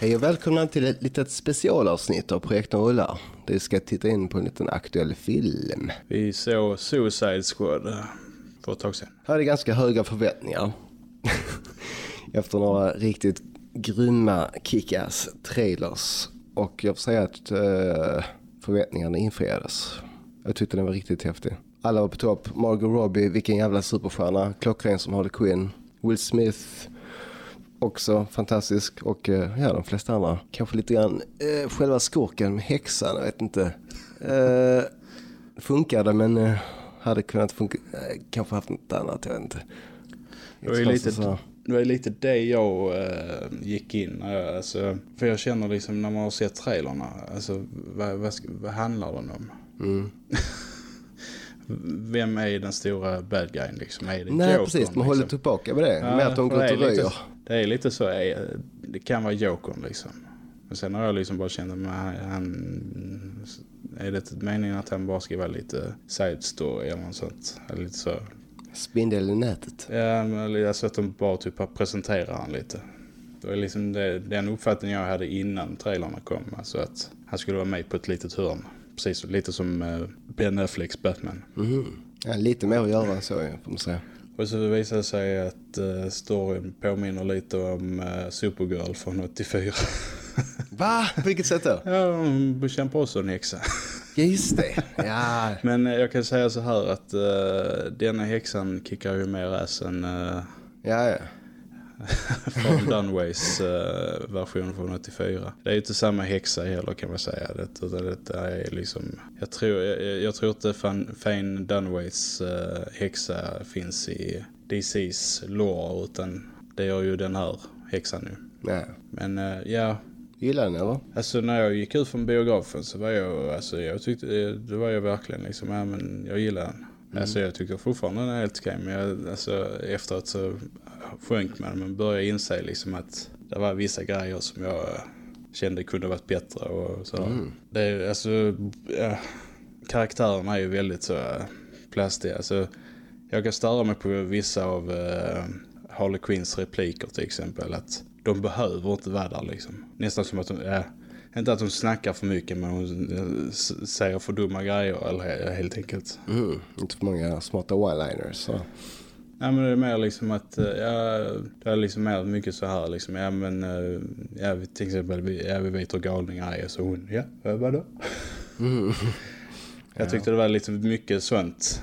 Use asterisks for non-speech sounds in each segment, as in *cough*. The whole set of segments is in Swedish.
Hej och välkomna till ett litet specialavsnitt av Projekten rullar. Du ska titta in på en liten aktuell film. Vi såg Suicide Squad eh, för ett tag sedan. Är det ganska höga förväntningar. *laughs* Efter några riktigt grymma kickass trailers. Och jag får säga att uh, förväntningarna infriades. Jag tyckte den var riktigt häftig. Alla var på topp. Margot Robbie, vilken jävla superstjärna. Klockren som Harley Quinn. Will Smith, också fantastisk. Och uh, ja, de flesta andra. Kanske lite grann uh, själva skurken, häxan, jag vet inte. Uh, funkade men uh, hade kunnat funka. Uh, kanske haft något annat, jag vet inte. Det var ju lite, det var lite det jag uh, gick in. Uh, alltså, för jag känner liksom när man har sett trailerna. Alltså, vad, vad, vad handlar den om? Mm. *laughs* Vem är den stora bad guyen liksom? Är det Nej, Jokern, precis. Man liksom? håller tillbaka med det. Ja, med att de går ut och röjer. Det är lite så. eh, Det kan vara Jokern liksom. Men sen har jag liksom bara känt att han. Är det meningen att han bara ska vara lite side story eller något sånt? Eller lite så. Spindel i nätet. Ja, men alltså att de bara typ presenterar han lite. Det var liksom det, den uppfattningen jag hade innan trailerna kom. Alltså att han skulle vara med på ett litet hörn. Precis, lite som eh, Ben Afflecks Batman. Mhm. Ja, lite mer att göra så, får man säga. Och så visade det sig att uh, storyn påminner lite om uh, Supergirl från 84. *laughs* Va? På vilket sätt då? ja, hon bekämpar också en häxa. *laughs* Ja, just det. Ja, Men eh, jag kan säga så här att uh, denna häxan kickar ju mer ass än uh, ja, ja. Från *laughs* Dunways uh, version från 84. Det är ju inte samma häxa heller kan man säga. Det, utan det är liksom, jag tror, jag, jag tror inte Fan, Fane Dunways uh, häxa finns i DC's lore utan det gör ju den här häxan nu. ja. Men eh, ja, Gillar den eller? alltså när jag gick ut från biografen så var jag, alltså jag tyckte, det var jag verkligen liksom, ja men jag gillar den. Alltså jag tyckte fortfarande den är helt okej, men jag, alltså efteråt så sjönk man men började inse liksom att det var vissa grejer som jag eh, kände kunde varit bättre och så. Mm. Det är alltså, ja, karaktärerna är ju väldigt så eh, plastiga. Alltså, jag kan störa mig på vissa av uh, Harley Quinns repliker till exempel. Att de behöver inte vara där liksom. Nästan som att de, ja, inte att de snackar för mycket men hon eh, säger för dumma grejer eller helt enkelt. Mm. Inte för många smarta one-liners. Så. Ja men det är mer liksom att, eh, ja, det är liksom mer mycket så här liksom, ja men, eh, ja vi- till exempel, vi, ja vi vet hur galningar är så hon, ja, eh, vadå? Mm. *laughs* Jag tyckte det var lite mycket sånt.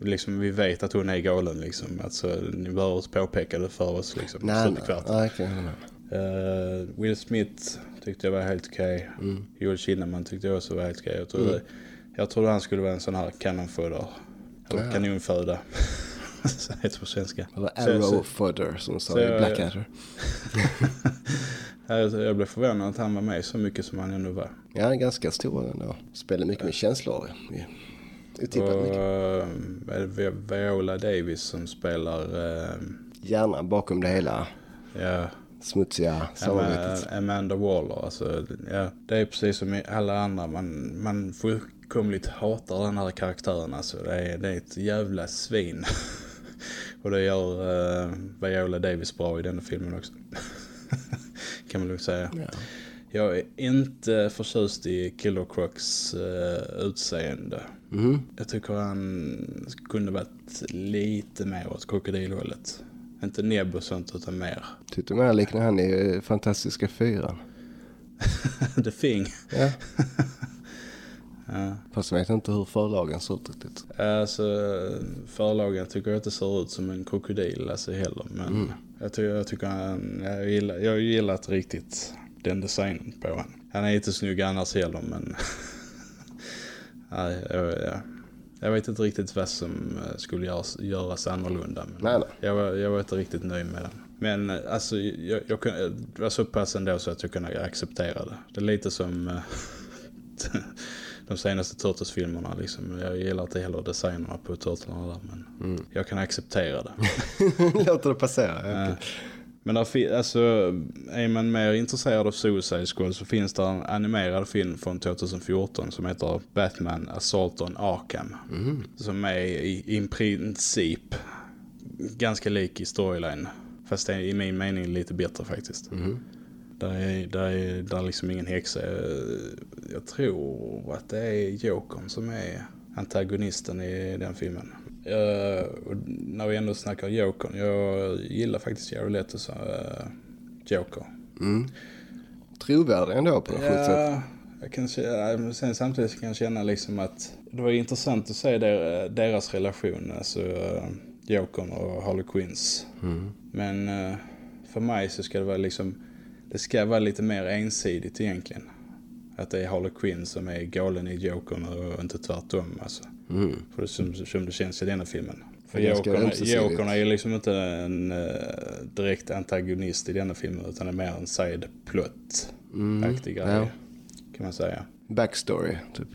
Liksom vi vet att hon är galen liksom. Alltså ni behöver påpeka det för oss liksom. Nej, nej. nej hålla med. Eh, Will Smith tyckte jag var helt okej. Mm. Joel Kinnaman tyckte jag också var helt okej. Jag, trodde, jag trodde han skulle vara en sån här kanonfodder. Eller Ja. kanonföda. *laughs* *laughs* Heter på svenska. Eller arrow fodder som de sa i jag- Blackadder. Jag, jag blev förvånad att han var med så mycket som han ändå var. Ja, han är ganska stor ändå. Spelar mycket med känslor. Otippat mycket. eh, är det Vi- Viola Davis som spelar eh, Hjärnan bakom det hela. ja, Smutsiga samarbetet. Ama- Amanda Waller. Alltså, ja, det är precis som i alla andra. Man, man fullkomligt hatar den här karaktären. Alltså, det, är, det är ett jävla svin. *laughs* Och det gör uh, Viola Davis bra i den filmen också. *laughs* kan man lugnt säga. Ja. Jag är inte förtjust i Killer Crocs uh, utseende. Mhm. Jag tycker han kunde varit lite mer åt krokodilhållet. Inte näbb och sånt utan mer. Tyckte mer liknar han i Fantastiska Fyran. *laughs* The Thing. Ja. *laughs* Ja. Fast jag vet inte hur förlagen ser ut riktigt. Alltså förlagen tycker jag inte ser ut som en krokodil alltså heller. Men Mm. jag, tycker, jag tycker han, jag gillar, jag har gillat riktigt den designen på han. Han är inte snygg annars heller men *laughs* Nej, jag, jag, jag vet inte riktigt vad som eh, skulle göras, göras annorlunda. Men Nej, nej. Jag, var, jag var inte riktigt nöjd med den. Men eh, alltså, jag, jag det var så pass ändå så att jag kunde acceptera det. Det är lite som eh, *laughs* de senaste Turtles-filmerna. Liksom. Jag gillar inte heller designerna på Turtlarna där, men Mm. jag kan acceptera det. *laughs* Låter det passera. Ja. Eh, Men där, alltså, är man mer intresserad av Suicide Squad så finns det en animerad film från 2014 som heter Batman Assault on Arkham. Mhm. Som är i, i princip ganska lik i storyline. Fast det är i min mening lite bättre faktiskt. Mhm. Där är, där är, där är liksom ingen häxa. Jag tror att det är Jokern som är antagonisten i den filmen. Uh, när vi ändå snackar Jokern, jag gillar faktiskt Jared Letos uh, Joker. Mm. Trovärdig ändå på något ja, sätt. Jag kan, sen samtidigt kan jag känna liksom att det var intressant att se der, deras relation, alltså uh, Jokern och Harley Quinns. Mm. Men uh, för mig så ska det vara liksom, det ska vara lite mer ensidigt egentligen. Att det är Harley Quinn som är galen i Jokern och inte tvärtom alltså. Mm. För det, som, som det känns i denna filmen. För Jokern är liksom inte en uh, direkt antagonist i denna filmen utan är mer en side-plot-aktig mm. grej. Ja. Kan man säga. Backstory, typ.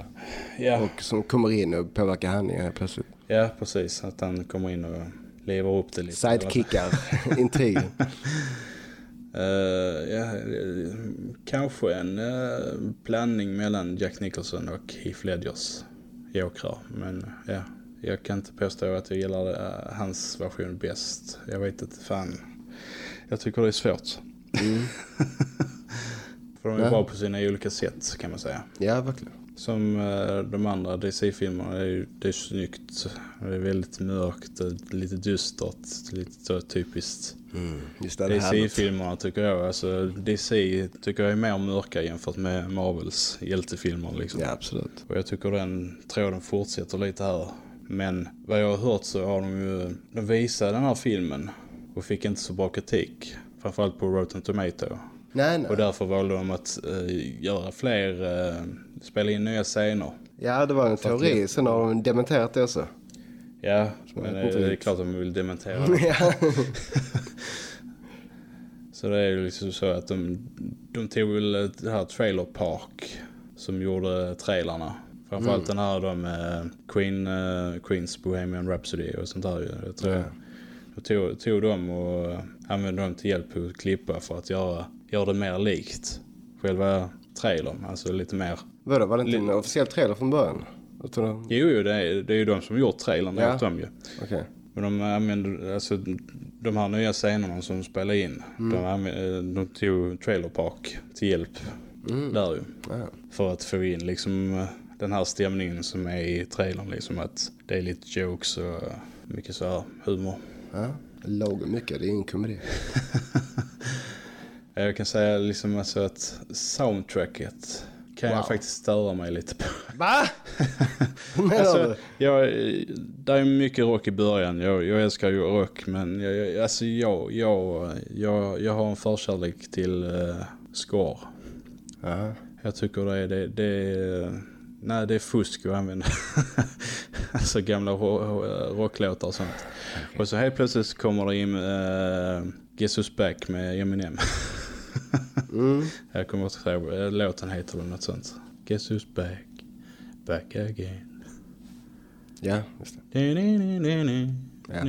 Ja. Och som kommer in och påverkar handlingen plötsligt. Ja, precis. Att han kommer in och lever upp det lite. Sidekickar *laughs* intrigen. Uh, ja, kanske en uh, blandning mellan Jack Nicholson och Heath Ledgers jokrar. Men ja, jag kan inte påstå att jag gillar uh, hans version bäst. Jag vet inte, fan. Jag tycker det är svårt. Mm. *laughs* För de är ja. bra på sina olika sätt kan man säga. Ja, verkligen. Som uh, de andra DC-filmerna, det är, det är snyggt. Det är väldigt mörkt, lite dystert, lite så typiskt. Mm, DC-filmerna tycker jag, alltså DC tycker jag är mer mörka jämfört med Marvels hjältefilmer liksom. Ja, absolut. Och jag tycker den tråden fortsätter lite här. Men vad jag har hört så har de ju, de visade den här filmen och fick inte så bra kritik. Framförallt på Rotten Tomato. Nej, nej. Och därför valde de att uh, göra fler, uh, spela in nya scener. Ja, det var en teori. Sen har de dementerat det också. Ja, men det, är klart att de vill dementera *laughs* det. *laughs* så det är ju liksom så att de, de tog väl det här Trailer Park som gjorde trailarna. Framförallt mm. den här då med Queen, uh, Queens Bohemian Rhapsody och sånt där. Jag tror ja. jag tog, tog dem och använde dem till hjälp att klippa för att göra gör det mer likt själva trailern. Alltså lite mer... Vadå, var det inte en officiell trailer från början? Jo, jo det, är, det är ju de som gjort trailern ja. dem ju. Okay. Men de använder, alltså de här nya scenerna som spelar in, mm. de, använder, de tog Trailer Park till hjälp mm. där ju. Ja. För att få in liksom den här stämningen som är i trailern liksom att det är lite jokes och mycket så här humor. Ja, låg mycket, det är ingen komedi. *laughs* Jag kan säga liksom alltså att soundtracket kan wow. jag faktiskt störa mig lite på. Va? *laughs* alltså, jag, det är mycket rock i början. Jag, jag älskar ju rock men jag, alltså jag, jag, jag, jag har en förkärlek till uh, score. Uh. Jag tycker det är det, det, nej, det är fusk att använda *laughs* alltså gamla rocklåtar och sånt. Och så helt plötsligt kommer det in uh, Who's Back med Eminem. *laughs* Mm. Jag kommer inte ihåg, eh, låten heter eller något sånt. Guess who's back, back again. Ja, just det. Ja.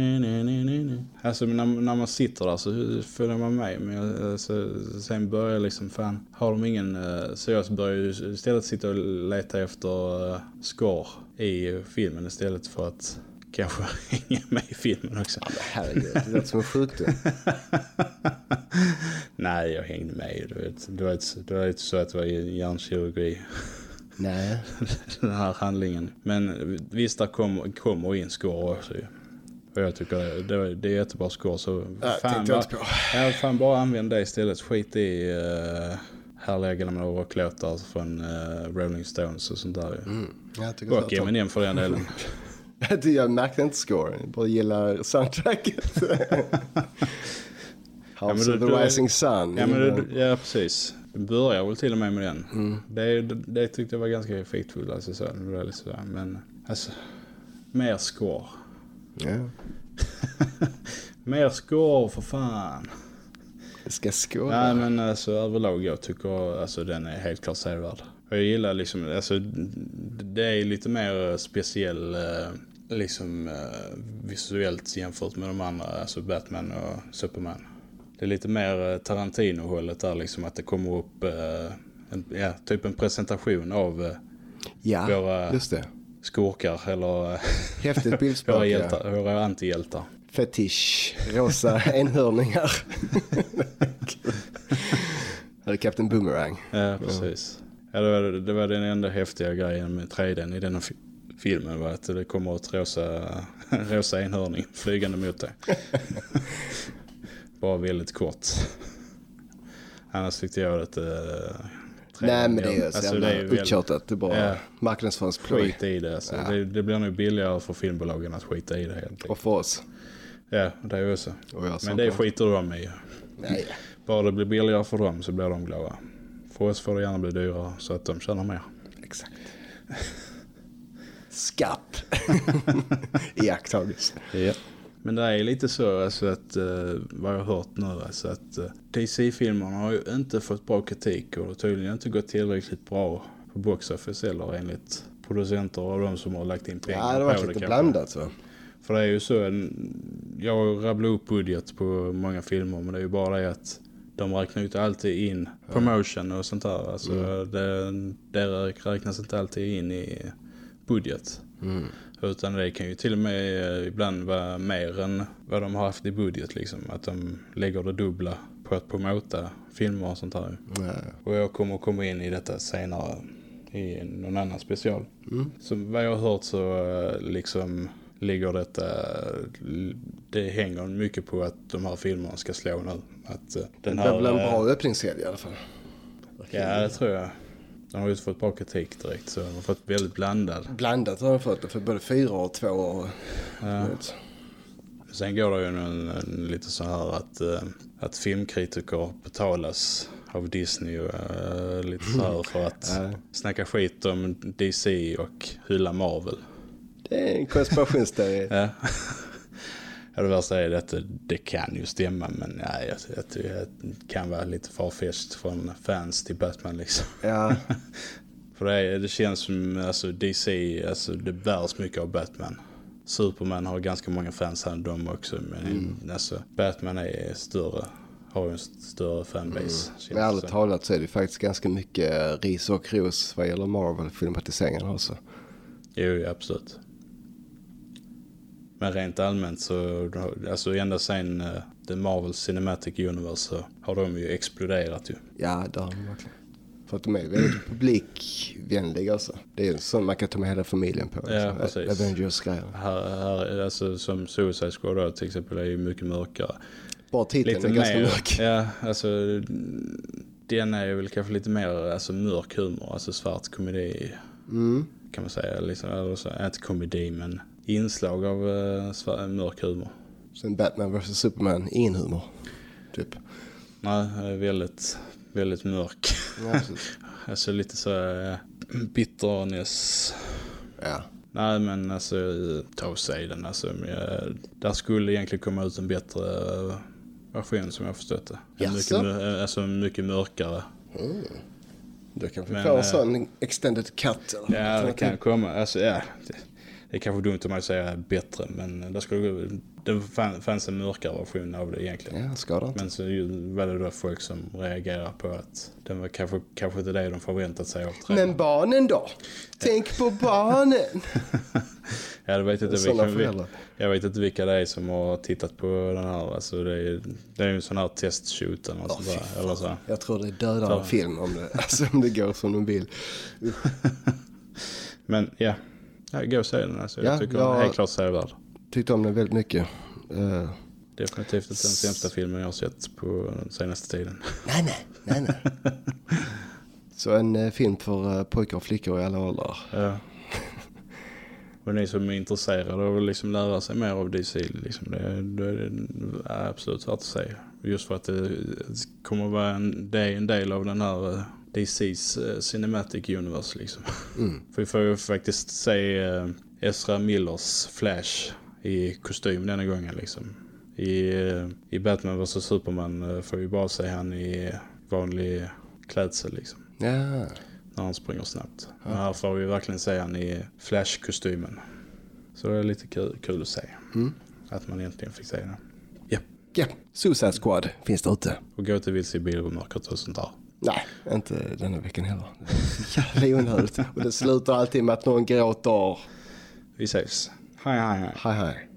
Alltså när, när man sitter där så följer man med. Men alltså, sen börjar liksom, fan, har de ingen... Eh, så jag börjar istället sitta och leta efter uh, score i filmen istället för att kanske *laughs* hänga med i filmen också. Ja, herregud, det låter som en sjukdom. *laughs* Nej, jag hängde med. Du vet, det, var inte, det var inte så att det var hjärnkirurgi. Nej. *laughs* Den här handlingen. Men visst, där kommer, in skor också ju. Och jag tycker det, det, det är jättebra skor. Så ja, fan, bara, ja, fan bara använd det istället. Skit i uh, härliga gamla rocklåtar från uh, Rolling Stones och sånt där. Mm. och Eminem för den delen. *laughs* jag märkte inte scoren, jag bara gillar soundtracket. *laughs* House ja, of the du, Rising Sun. Ja, men du, ja, precis. Du börjar väl till och med med den. Mm. Det, det, det tyckte jag var ganska effektfullt. Alltså, så. Men alltså, mer score. Ja. *laughs* mer score för fan. Jag ska skåla. Nej men alltså överlag jag tycker alltså den är helt klart sevärd. Jag gillar liksom, alltså det är lite mer speciell eh, liksom uh, visuellt jämfört med de andra, alltså Batman och Superman. Det är lite mer uh, Tarantino-hållet där liksom att det kommer upp uh, en, ja, typ en presentation av ja, våra just det. skurkar eller Häftigt *laughs* bildspråk, våra, hjältar, ja. våra antihjältar. Fetisch, rosa *laughs* enhörningar. *laughs* Captain Boomerang. Ja, precis. Ja, det, var, det var den enda häftiga grejen med 3D i denna fi filmen var att det kommer ett rosa, rosa enhörning flygande mot dig. Bara väldigt kort. *laughs* Annars tyckte jag att uh, Nej men det är ju så alltså, jävla det är ju uttjatat. Det är bara Ja. marknadsföringsploj. Skit i det. Alltså. Ja. det. Det blir nog billigare för filmbolagen att skita i det helt enkelt. Och för oss. Ja, det är ju så. Och jag som Men det skiter de i. Nej. *laughs* Bara det blir billigare för dem så blir de glada. För oss får det gärna bli dyrare så att de tjänar mer. Exakt. Skapp. *laughs* Iakttagelse. Ja. Men det är lite så alltså att, eh, vad jag har hört nu, alltså att eh, DC-filmerna har ju inte fått bra kritik och tydligen inte gått tillräckligt bra på box office eller enligt producenter och de som har lagt in pengar Ja, det varit på lite kanske. blandat så. För det är ju så, jag rabblar upp budget på många filmer men det är ju bara det att de räknar ju inte alltid in promotion och sånt där. Alltså det, det räknas inte alltid in i budget. Mm. Utan det kan ju till och med eh, ibland vara mer än vad de har haft i budget liksom. Att de lägger det dubbla på att promota filmer och sånt där. Ja. Och jag kommer komma in i detta senare i någon annan special. Mm. Så vad jag har hört så eh, liksom ligger detta, det hänger mycket på att de här filmerna ska slå nu. Att eh, den Det här, blir väl en bra öppningshelg i alla fall. Ja, det tror jag. De har ju fått bra kritik direkt så de har fått väldigt blandad. Blandat har de fått det för både fyra och två år. Ja. Sen går det ju en, en lite så här att, eh, att filmkritiker betalas av Disney och eh, lite så här för att Ja. snacka skit om DC och hylla Marvel. Det är en konspirationsteori. Ja. Det värsta är att det, kan ju stämma men nej, jag, jag tycker det kan vara lite farfetched från fans till Batman liksom. ja. *laughs* För det, det känns som alltså DC, alltså det bärs mycket av Batman. Superman har ganska många fans här de också men alltså Batman är större, har ju en större fanbase. känns Men ärligt talat så är det faktiskt ganska mycket ris och ros vad gäller Marvel-filmatiseringarna också. Jo, ja, absolut. Men rent allmänt så, alltså ända sen uh, The Marvel Cinematic Universe så har de ju exploderat ju. Ja, det har de verkligen. För att de är väldigt publikvänliga alltså. Det är en sån man kan ta med hela familjen på. Ja, liksom. precis. Avengers-grejer. Här, här, alltså som Suicide Squad då, till exempel är ju mycket mörkare. Bara titeln lite är ganska mer, mörk. Ja, alltså den är ju väl kanske lite mer alltså, mörk humor, alltså svart komedi Mm. kan man säga. Liksom, eller så, inte komedi men inslag av svart, mörk humor. Sen Batman vs Superman, ingen humor. Typ. Nej, det är väldigt, väldigt mörk. Ja, *laughs* alltså lite så uh, bitterness. ja. Nej men alltså ta och säg den alltså. Jag- där skulle egentligen komma ut en bättre eh, version som jag förstått det. En Mycket, mö- alltså mycket mörkare. Då kan vi Men, få en eh, sån extended cut. Eller? Ja, det kan komma. Alltså, ja, det, är kanske dumt om man säger bättre, men det, skulle, det fan- fanns en mörkare version av det egentligen. Ja, skadar inte. Men så var det då folk som reagerar på att den var kanske, kanske inte det de förväntat sig av trailern. Men barnen då? Tänk på barnen! *laughs* Ja, det vet inte vilka, jag vet inte vilka det är som har tittat på den här. Alltså, det, är, det är en sån här testshoot eller fy där, eller så. Jag tror det dödar en film om det, *laughs* alltså, om det går som de vill. *laughs* Men ja, ja gå och se den. Alltså, Ja, jag tycker jag- helt klart sevärd. Tyckte om den väldigt mycket. Eh, Definitivt inte den sämsta filmen jag har sett på den senaste tiden. nej, nej, nej, nej. *laughs* Så en eh, film för eh, pojkar och flickor i alla åldrar. Ja. Och ni som är intresserade av att liksom lära sig mer av DC, liksom, det, det är absolut värt att se. Just för att det kommer vara en, det är en del av den här eh, DC's eh, Cinematic Universe. Liksom. Mm. *laughs* För vi får ju faktiskt se eh, Ezra Millers Flash i kostym denna gången. Liksom. I, eh, I Batman vs Superman får vi bara se han i vanlig klädsel. Liksom Ja, när han springer snabbt. Men här får vi verkligen se han i Flash-kostymen. Så det är lite kul, kul att se. Mm. Att man egentligen fick se det. Ja. ja. Suicide Squad finns det ute. Och gå till vilse i bilmörkret och sånt där. Nej, inte denna veckan heller. *laughs* Jävla onödigt. Och det slutar alltid med att någon gråter. Vi ses. Hej hej hej. Hej hej.